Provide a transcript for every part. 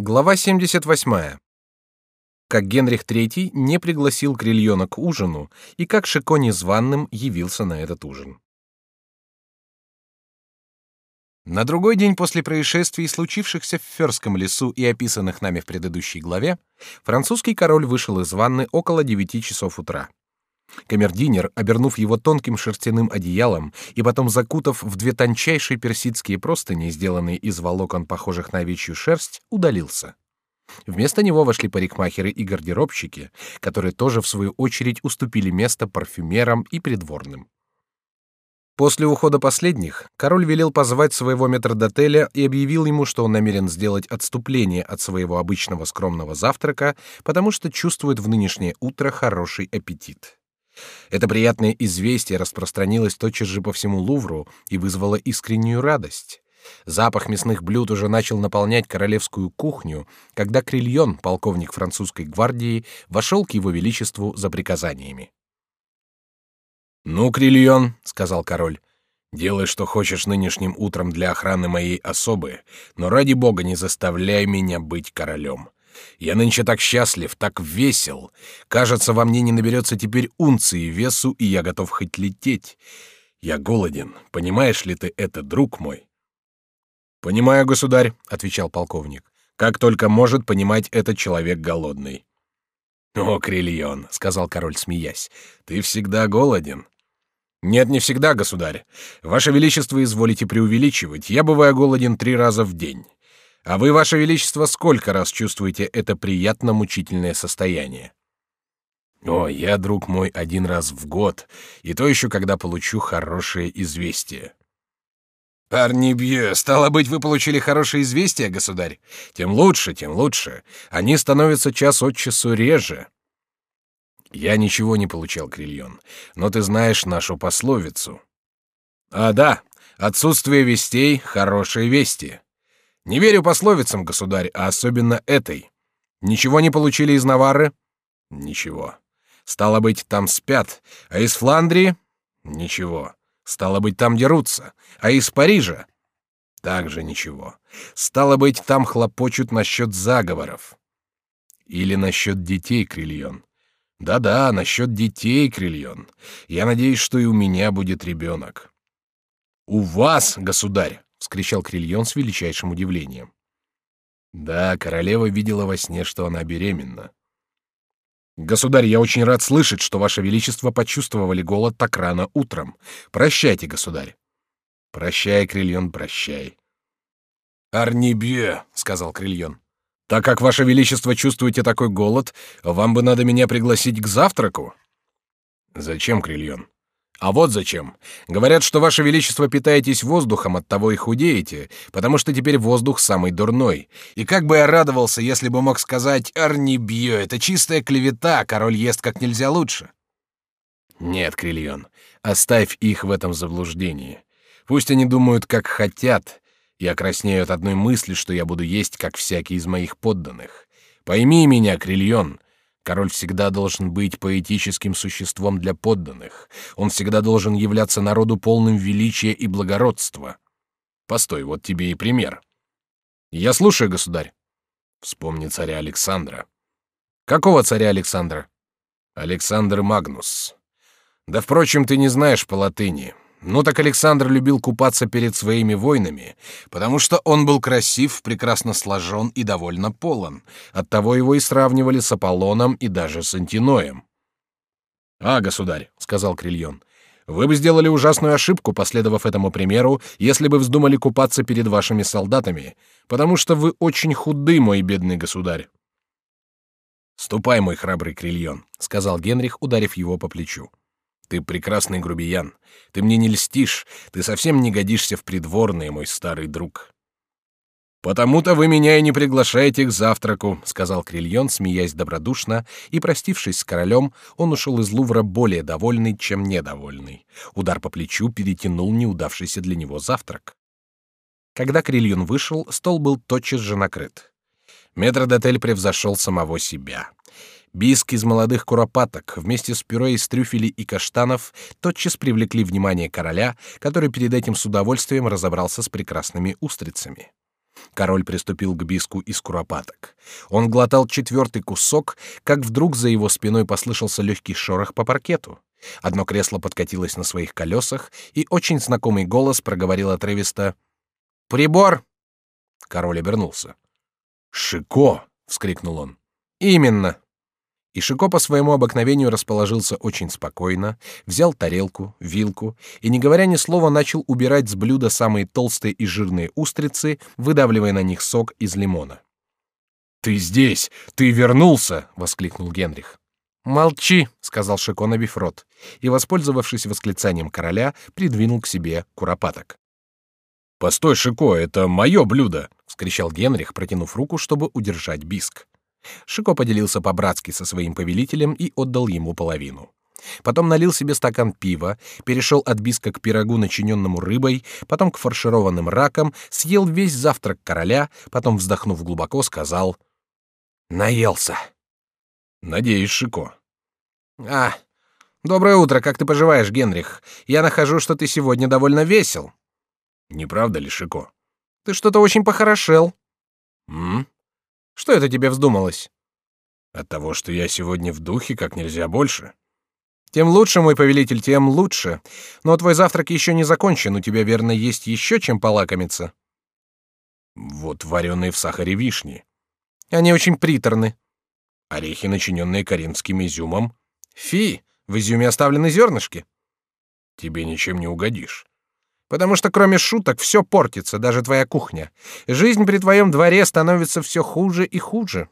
Глава 78. Как Генрих III не пригласил Крильона к ужину и как Шико незваным явился на этот ужин. На другой день после происшествий, случившихся в Ферском лесу и описанных нами в предыдущей главе, французский король вышел из ванны около девяти часов утра. Камердинер, обернув его тонким шерстяным одеялом и потом закутав в две тончайшие персидские простыни, сделанные из волокон, похожих на овечью шерсть, удалился. Вместо него вошли парикмахеры и гардеробщики, которые тоже в свою очередь уступили место парфюмерам и придворным. После ухода последних король велел позвать своего метрдотеля и объявил ему, что он намерен сделать отступление от своего обычного скромного завтрака, потому что чувствует в нынешнее утро хороший аппетит. Это приятное известие распространилось тотчас же по всему Лувру и вызвало искреннюю радость. Запах мясных блюд уже начал наполнять королевскую кухню, когда Крильон, полковник французской гвардии, вошел к его величеству за приказаниями. «Ну, Крильон», — сказал король, — «делай, что хочешь нынешним утром для охраны моей особы, но ради бога не заставляй меня быть королем. Я нынче так счастлив, так весел. Кажется, во мне не наберется теперь унции весу, и я готов хоть лететь. Я голоден. Понимаешь ли ты это, друг мой? Понимаю, государь, отвечал полковник. Как только может понимать этот человек голодный. О, Крильон, сказал король, смеясь, ты всегда голоден. Нет, не всегда, государь. Ваше величество изволите преувеличивать. Я бываю голоден три раза в день. А вы, ваше величество, сколько раз чувствуете это приятно мучительное состояние? О, я, друг мой, один раз в год, и то еще, когда получу хорошее известие. Арнибье, стало быть, вы получили хорошее известие, государь. Тем лучше, тем лучше. Они становятся час от часу реже. Я ничего не получал, Крильон, но ты знаешь нашу пословицу. А да, отсутствие вестей — хорошие вести. Не верю пословицам, государь, а особенно этой. Ничего не получили из Наварры? Ничего. Стало быть, там спят, а из Фландрии? Ничего. Стало быть, там дерутся, а из Парижа? Также ничего. Стало быть, там хлопочут насчет заговоров. Или насчет детей, Крильон. Да-да, насчет детей, Крильон. Я надеюсь, что и у меня будет ребенок. У вас, государь, вскричал Крильон с величайшим удивлением. Да, королева видела во сне, что она беременна. Государь, я очень рад слышать, что ваше величество почувствовали голод так рано утром. Прощайте, государь. Прощай, Крильон, прощай. Арнибье, сказал Крильон. Так как ваше величество чувствуете такой голод, вам бы надо меня пригласить к завтраку. Зачем, Крильон? А вот зачем. Говорят, что ваше величество питаетесь воздухом, от того и худеете, потому что теперь воздух самый дурной. И как бы я радовался, если бы мог сказать «Арни Бьё, это чистая клевета, король ест как нельзя лучше». Нет, Крильон, оставь их в этом заблуждении. Пусть они думают, как хотят, и окраснеют одной мысли, что я буду есть, как всякий из моих подданных. Пойми меня, Крильон, Король всегда должен быть поэтическим существом для подданных. Он всегда должен являться народу полным величия и благородства. Постой, вот тебе и пример. Я слушаю, государь. Вспомни царя Александра. Какого царя Александра? Александр Магнус. Да, впрочем, ты не знаешь по латыни. Ну так Александр любил купаться перед своими войнами, потому что он был красив, прекрасно сложен и довольно полон. Оттого его и сравнивали с Аполлоном и даже с Антиноем. «А, государь», — сказал Крильон, — «вы бы сделали ужасную ошибку, последовав этому примеру, если бы вздумали купаться перед вашими солдатами, потому что вы очень худы, мой бедный государь». «Ступай, мой храбрый Крильон», — сказал Генрих, ударив его по плечу. Ты прекрасный грубиян. Ты мне не льстишь. Ты совсем не годишься в придворные, мой старый друг. Потому-то вы меня и не приглашаете к завтраку, сказал Крильон, смеясь добродушно, и простившись с королем, он ушел из Лувра более довольный, чем недовольный. Удар по плечу перетянул неудавшийся для него завтрак. Когда Крильон вышел, стол был тотчас же накрыт. Метрдотель превзошел самого себя. Биск из молодых куропаток вместе с пюре из трюфелей и каштанов тотчас привлекли внимание короля, который перед этим с удовольствием разобрался с прекрасными устрицами. Король приступил к биску из куропаток. Он глотал четвертый кусок, как вдруг за его спиной послышался легкий шорох по паркету. Одно кресло подкатилось на своих колесах, и очень знакомый голос проговорил отрывисто «Прибор!» Король обернулся. «Шико!» — вскрикнул он. «Именно!» И Шико по своему обыкновению расположился очень спокойно, взял тарелку, вилку и, не говоря ни слова, начал убирать с блюда самые толстые и жирные устрицы, выдавливая на них сок из лимона. «Ты здесь! Ты вернулся!» — воскликнул Генрих. «Молчи!» — сказал Шико, набив рот, и, воспользовавшись восклицанием короля, придвинул к себе куропаток. «Постой, Шико, это мое блюдо!» — вскричал Генрих, протянув руку, чтобы удержать биск. Шико поделился по-братски со своим повелителем и отдал ему половину. Потом налил себе стакан пива, перешел от биска к пирогу, начиненному рыбой, потом к фаршированным ракам, съел весь завтрак короля, потом, вздохнув глубоко, сказал «Наелся». «Надеюсь, Шико». «А, доброе утро, как ты поживаешь, Генрих? Я нахожу, что ты сегодня довольно весел». «Не правда ли, Шико?» «Ты что-то очень похорошел». «М? Что это тебе вздумалось? От того, что я сегодня в духе, как нельзя больше. Тем лучше, мой повелитель, тем лучше. Но твой завтрак еще не закончен, у тебя верно есть еще чем полакомиться. Вот вареные в сахаре вишни. Они очень приторны. Орехи, начиненные коринфским изюмом. Фи, в изюме оставлены зернышки. Тебе ничем не угодишь. Потому что кроме шуток все портится, даже твоя кухня. Жизнь при твоем дворе становится все хуже и хуже.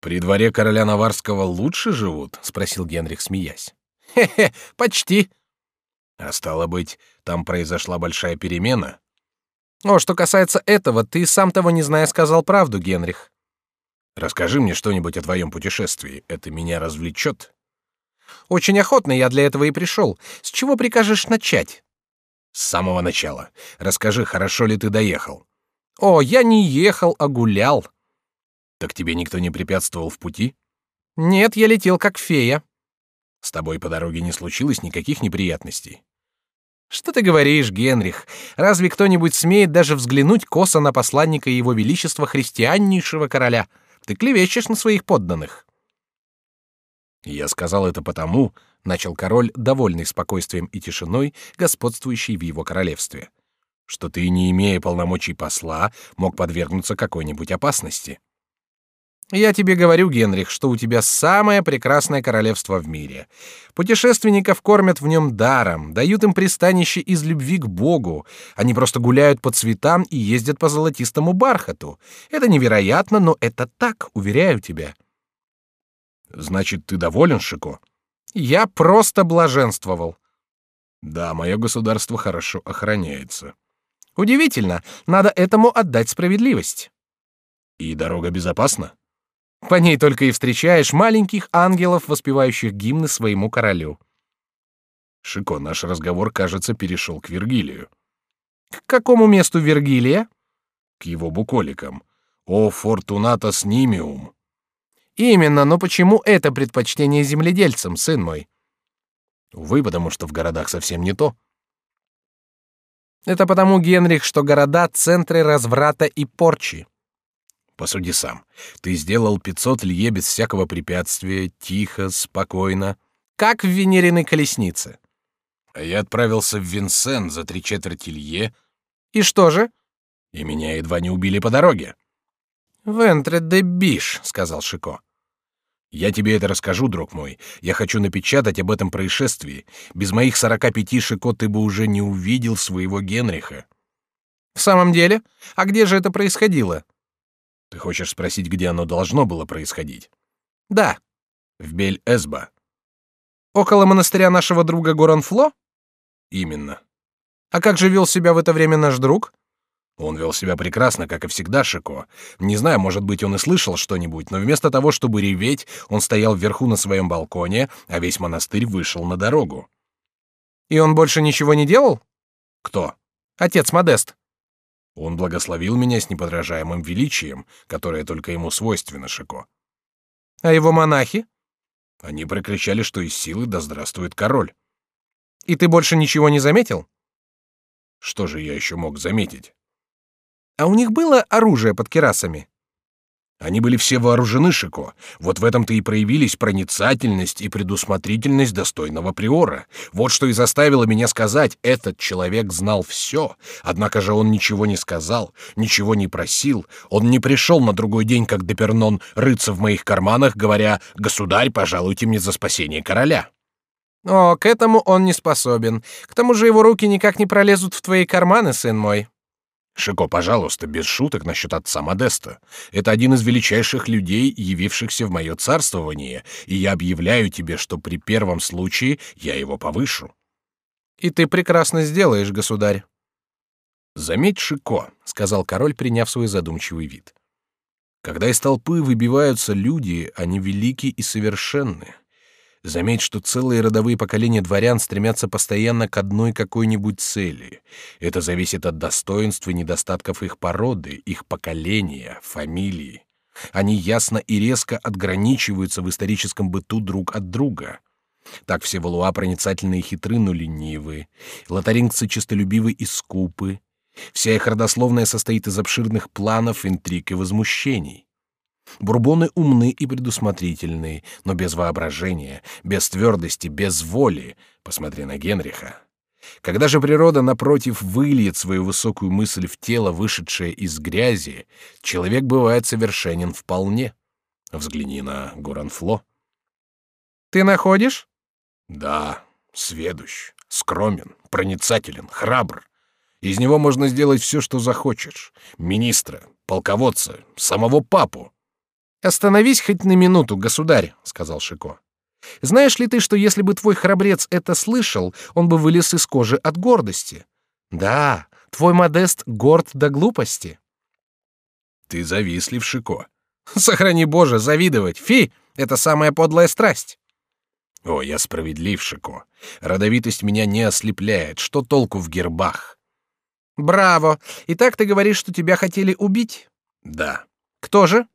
При дворе короля Наварского лучше живут? спросил Генрих, смеясь. Хе-хе, почти. А стало быть, там произошла большая перемена. О, что касается этого, ты сам того не зная сказал правду, Генрих. Расскажи мне что-нибудь о твоем путешествии, это меня развлечет. Очень охотно я для этого и пришел. С чего прикажешь начать? С самого начала. Расскажи, хорошо ли ты доехал? О, я не ехал, а гулял. Так тебе никто не препятствовал в пути? Нет, я летел как фея. С тобой по дороге не случилось никаких неприятностей? Что ты говоришь, Генрих? Разве кто-нибудь смеет даже взглянуть косо на посланника его величества христианнейшего короля? Ты клевещешь на своих подданных. Я сказал это потому, начал король, довольный спокойствием и тишиной, господствующей в его королевстве, что ты, не имея полномочий посла, мог подвергнуться какой-нибудь опасности. Я тебе говорю, Генрих, что у тебя самое прекрасное королевство в мире. Путешественников кормят в нем даром, дают им пристанище из любви к Богу. Они просто гуляют по цветам и ездят по золотистому бархату. Это невероятно, но это так, уверяю тебя. Значит, ты доволен, Шико? Я просто блаженствовал. Да, мое государство хорошо охраняется. Удивительно, надо этому отдать справедливость. И дорога безопасна? По ней только и встречаешь маленьких ангелов, воспевающих гимны своему королю. Шико, наш разговор, кажется, перешел к Вергилию. К какому месту Вергилия? К его буколикам. О фортунатас нимиум. Именно, но почему это предпочтение земледельцам, сын мой? Увы, потому что в городах совсем не то. Это потому, Генрих, что города — центры разврата и порчи. Посуди сам. Ты сделал 500 лье без всякого препятствия, тихо, спокойно, как в Венериной колеснице. А я отправился в Винсен за три четверти лье. И что же? И меня едва не убили по дороге. «Вентре де биш», — сказал Шико. Я тебе это расскажу, друг мой. Я хочу напечатать об этом происшествии. Без моих сорока пяти Шико ты бы уже не увидел своего Генриха. В самом деле? А где же это происходило? Ты хочешь спросить, где оно должно было происходить? Да. В Бель-Эсба. Около монастыря нашего друга Горанфло? Именно. А как же вел себя в это время наш друг? Он вел себя прекрасно, как и всегда, Шико. Не знаю, может быть, он и слышал что-нибудь, но вместо того, чтобы реветь, он стоял вверху на своем балконе, а весь монастырь вышел на дорогу. И он больше ничего не делал? Кто? Отец Модест. Он благословил меня с неподражаемым величием, которое только ему свойственно, Шико. А его монахи? Они прокричали, что из силы да здравствует король. И ты больше ничего не заметил? Что же я еще мог заметить? А у них было оружие под керасами? Они были все вооружены, Шико. Вот в этом-то и проявились проницательность и предусмотрительность достойного приора. Вот что и заставило меня сказать, этот человек знал все. Однако же он ничего не сказал, ничего не просил. Он не пришел на другой день, как Депернон, рыться в моих карманах, говоря «Государь, пожалуйте мне за спасение короля». О, к этому он не способен. К тому же его руки никак не пролезут в твои карманы, сын мой. Шико, пожалуйста, без шуток насчет отца Модеста. Это один из величайших людей, явившихся в мое царствование, и я объявляю тебе, что при первом случае я его повышу. И ты прекрасно сделаешь, государь. Заметь, Шико, сказал король, приняв свой задумчивый вид. Когда из толпы выбиваются люди, они велики и совершенны. Заметь, что целые родовые поколения дворян стремятся постоянно к одной какой-нибудь цели. Это зависит от достоинств и недостатков их породы, их поколения, фамилии. Они ясно и резко отграничиваются в историческом быту друг от друга. Так все валуа проницательны и хитры, но ленивы. Лотарингцы честолюбивы и скупы. Вся их родословная состоит из обширных планов, интриг и возмущений. Бурбоны умны и предусмотрительны, но без воображения, без твердости, без воли. Посмотри на Генриха. Когда же природа, напротив, выльет свою высокую мысль в тело, вышедшее из грязи, человек бывает совершенен вполне. Взгляни на Гуранфло. Ты находишь? Да, сведущ, скромен, проницателен, храбр. Из него можно сделать все, что захочешь. Министра, полководца, самого папу. Остановись хоть на минуту, государь, сказал Шико. Знаешь ли ты, что если бы твой храбрец это слышал, он бы вылез из кожи от гордости? Да, твой Модест горд до глупости. Ты завистлив, Шико. Сохрани Боже, завидовать. Фи, это самая подлая страсть. О, я справедлив, Шико. Родовитость меня не ослепляет. Что толку в гербах? Браво. Итак, ты говоришь, что тебя хотели убить? Да. Кто же?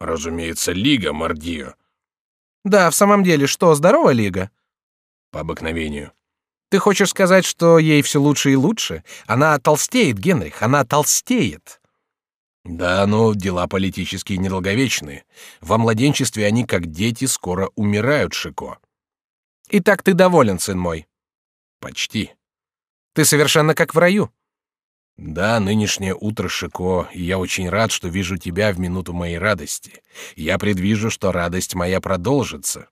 Разумеется, Лига Мордио. Да, в самом деле, что, здорова Лига? По обыкновению. Ты хочешь сказать, что ей все лучше и лучше? Она толстеет, Генрих, она толстеет. Да, но дела политические недолговечны. Во младенчестве они, как дети, скоро умирают, Шико. Итак, ты доволен, сын мой? Почти. Ты совершенно как в раю. Да, нынешнее утро, Шико, и я очень рад, что вижу тебя в минуту моей радости. Я предвижу, что радость моя продолжится.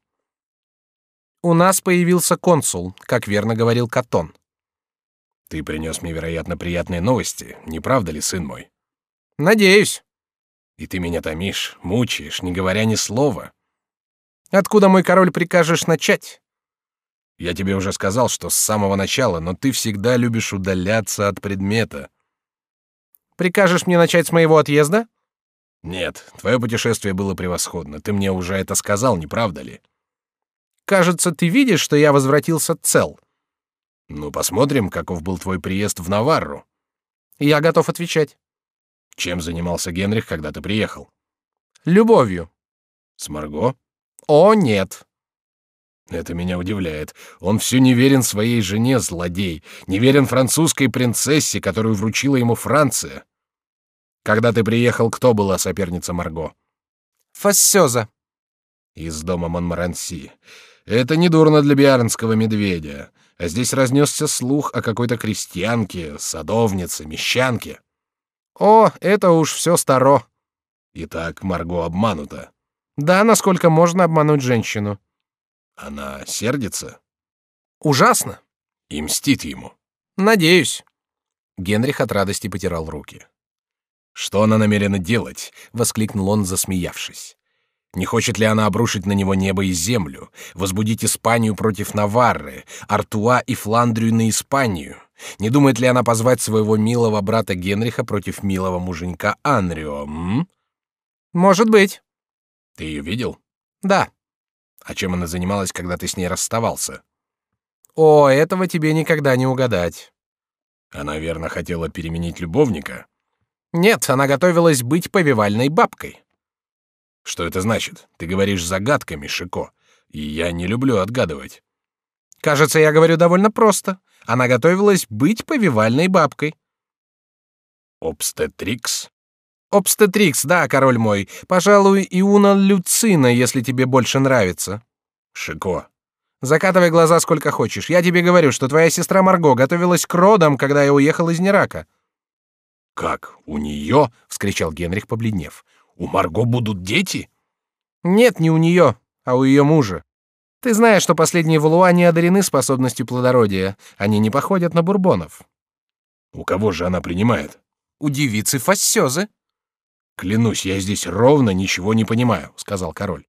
У нас появился консул, как верно говорил Катон. Ты принес мне, вероятно, приятные новости, не правда ли, сын мой? Надеюсь. И ты меня томишь, мучаешь, не говоря ни слова. Откуда мой король прикажешь начать? Я тебе уже сказал, что с самого начала, но ты всегда любишь удаляться от предмета. Прикажешь мне начать с моего отъезда? Нет, твое путешествие было превосходно. Ты мне уже это сказал, не правда ли? Кажется, ты видишь, что я возвратился цел. Ну, посмотрим, каков был твой приезд в Наварру. Я готов отвечать. Чем занимался Генрих, когда ты приехал? Любовью. С Марго? О, нет. Это меня удивляет. Он все не верен своей жене, злодей, не верен французской принцессе, которую вручила ему Франция. Когда ты приехал, кто была соперница Марго? Фассёза. Из дома Монмаранси. Это не дурно для биарнского медведя. А здесь разнесся слух о какой-то крестьянке, садовнице, мещанке. О, это уж все старо. Итак, Марго обманута. Да, насколько можно обмануть женщину. Она сердится? Ужасно. И мстит ему. Надеюсь. Генрих от радости потирал руки. Что она намерена делать? воскликнул он, засмеявшись. Не хочет ли она обрушить на него небо и землю, возбудить Испанию против Наварры, Артуа и Фландрию на Испанию? Не думает ли она позвать своего милого брата Генриха против милого муженька Анрио? М? Может быть. Ты ее видел? Да. А чем она занималась, когда ты с ней расставался? О, этого тебе никогда не угадать. Она верно хотела переменить любовника. Нет, она готовилась быть повивальной бабкой. Что это значит? Ты говоришь загадками, Шико, и я не люблю отгадывать. Кажется, я говорю довольно просто. Она готовилась быть повивальной бабкой. Обстетрикс? Обстетрикс, да, король мой. Пожалуй, Иуна Люцина, если тебе больше нравится. Шико. Закатывай глаза сколько хочешь. Я тебе говорю, что твоя сестра Марго готовилась к родам, когда я уехал из Нерака. Как? У нее? – вскричал Генрих, побледнев. У Марго будут дети? Нет, не у нее, а у ее мужа. Ты знаешь, что последние валуа не одарены способностью плодородия. Они не походят на бурбонов. У кого же она принимает? У девицы Фассёзы. Клянусь, я здесь ровно ничего не понимаю, сказал король.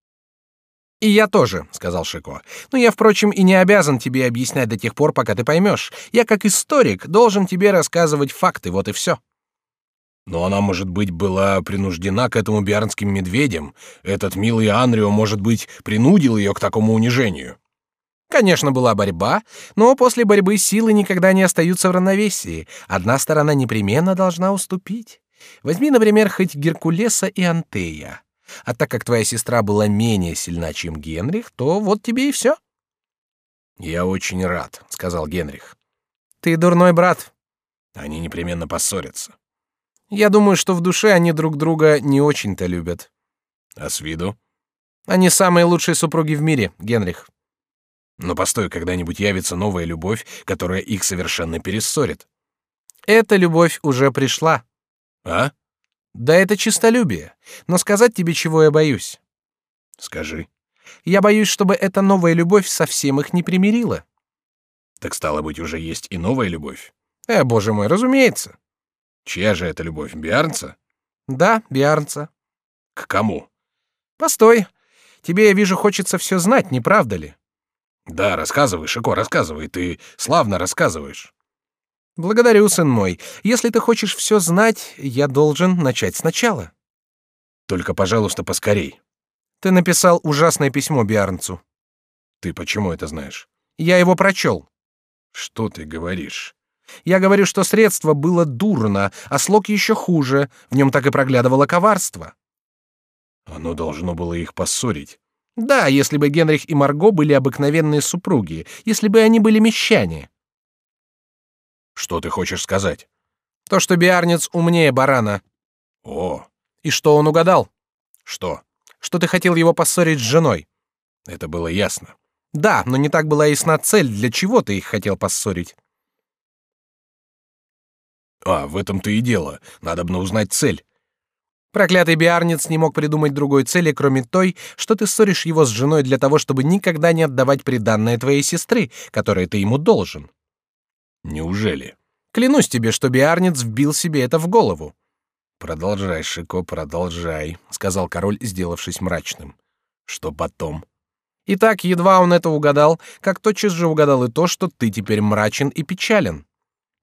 И я тоже, сказал Шико. Но я, впрочем, и не обязан тебе объяснять до тех пор, пока ты поймешь. Я, как историк, должен тебе рассказывать факты, вот и все. Но она, может быть, была принуждена к этому биарнским медведям. Этот милый Анрио, может быть, принудил ее к такому унижению. Конечно, была борьба, но после борьбы силы никогда не остаются в равновесии. Одна сторона непременно должна уступить. Возьми, например, хоть Геркулеса и Антея. А так как твоя сестра была менее сильна, чем Генрих, то вот тебе и все. Я очень рад, сказал Генрих. Ты дурной брат. Они непременно поссорятся. Я думаю, что в душе они друг друга не очень-то любят. А с виду? Они самые лучшие супруги в мире, Генрих. Но постой, когда-нибудь явится новая любовь, которая их совершенно перессорит. Эта любовь уже пришла. А? Да это чистолюбие. Но сказать тебе, чего я боюсь. Скажи. Я боюсь, чтобы эта новая любовь совсем их не примирила. Так стало быть, уже есть и новая любовь. Э, боже мой, разумеется. Чья же это любовь, Биарнца? Да, Биарнца. К кому? Постой. Тебе, я вижу, хочется все знать, не правда ли? Да, рассказывай, Шико, рассказывай. Ты славно рассказываешь. Благодарю, сын мой. Если ты хочешь все знать, я должен начать сначала. Только, пожалуйста, поскорей. Ты написал ужасное письмо Биарнцу. Ты почему это знаешь? Я его прочел. Что ты говоришь? Я говорю, что средство было дурно, а слог еще хуже. В нем так и проглядывало коварство. Оно должно было их поссорить. Да, если бы Генрих и Марго были обыкновенные супруги, если бы они были мещане. Что ты хочешь сказать? То, что Биарнец умнее барана. О, и что он угадал? Что? Что ты хотел его поссорить с женой. Это было ясно. Да, но не так была ясна цель, для чего ты их хотел поссорить. А, в этом-то и дело. Надо бы узнать цель. Проклятый биарнец не мог придумать другой цели, кроме той, что ты ссоришь его с женой для того, чтобы никогда не отдавать приданное твоей сестры, которое ты ему должен. Неужели? Клянусь тебе, что биарнец вбил себе это в голову. Продолжай, Шико, продолжай, сказал король, сделавшись мрачным. Что потом? Итак, едва он это угадал, как тотчас же угадал и то, что ты теперь мрачен и печален.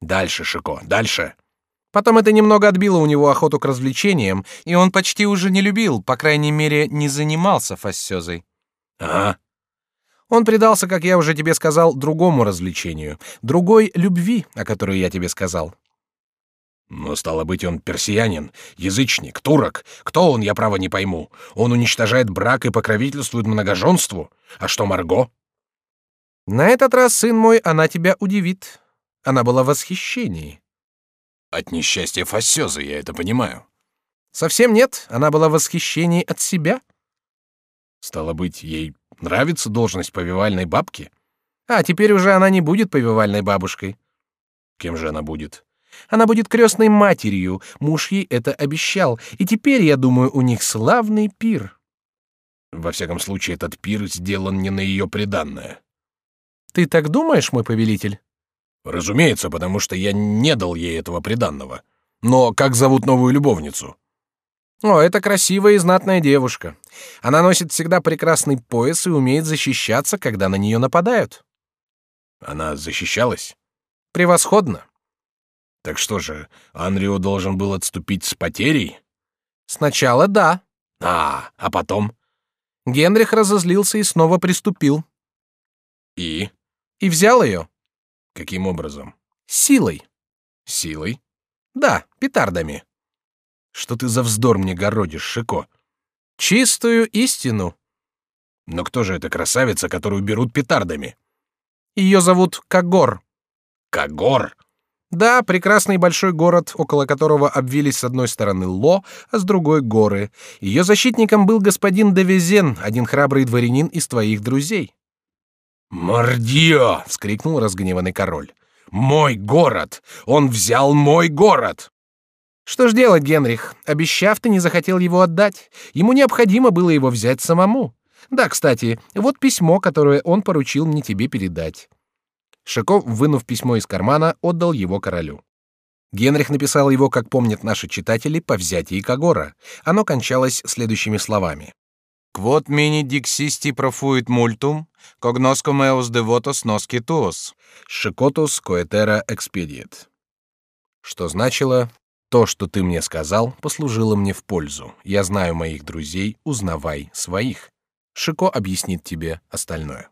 Дальше, Шико, дальше. Потом это немного отбило у него охоту к развлечениям, и он почти уже не любил, по крайней мере, не занимался фассезой. Ага. Он предался, как я уже тебе сказал, другому развлечению, другой любви, о которой я тебе сказал. Но стало быть, он персиянин, язычник, турок. Кто он, я право не пойму. Он уничтожает брак и покровительствует многоженству. А что Марго? На этот раз, сын мой, она тебя удивит. Она была в восхищении. От несчастья Фассезы, я это понимаю. Совсем нет, она была в восхищении от себя. Стало быть, ей нравится должность повивальной бабки? А теперь уже она не будет повивальной бабушкой. Кем же она будет? Она будет крестной матерью. Муж ей это обещал, и теперь, я думаю, у них славный пир. Во всяком случае, этот пир сделан не на ее приданное. Ты так думаешь, мой повелитель? Разумеется, потому что я не дал ей этого приданного. Но как зовут новую любовницу? О, это красивая и знатная девушка. Она носит всегда прекрасный пояс и умеет защищаться, когда на нее нападают. Она защищалась? Превосходно. Так что же, Анрио должен был отступить с потерей? Сначала да. А, а потом? Генрих разозлился и снова приступил. И? И взял ее. Каким образом? Силой. Силой? Да, петардами. Что ты за вздор мне городишь, Шико? Чистую истину. Но кто же эта красавица, которую берут петардами? Ее зовут Кагор. Кагор? Да, прекрасный большой город, около которого обвились с одной стороны Ло, а с другой горы. Ее защитником был господин Девезен, один храбрый дворянин из твоих друзей. «Мордио!» — вскрикнул разгневанный король. «Мой город! Он взял мой город!» Что ж делать, Генрих? Обещав, ты не захотел его отдать. Ему необходимо было его взять самому. Да, кстати, вот письмо, которое он поручил мне тебе передать. Шико, вынув письмо из кармана, отдал его королю. Генрих написал его, как помнят наши читатели, по взятии Кагора. Оно кончалось следующими словами: Quod mini dixisti profuit multum, cognoscum eos devotos nosci tuos. Шикотус coetera expediet. Что значило то, что ты мне сказал, послужило мне в пользу. Я знаю моих друзей, узнавай своих. Шико объяснит тебе остальное.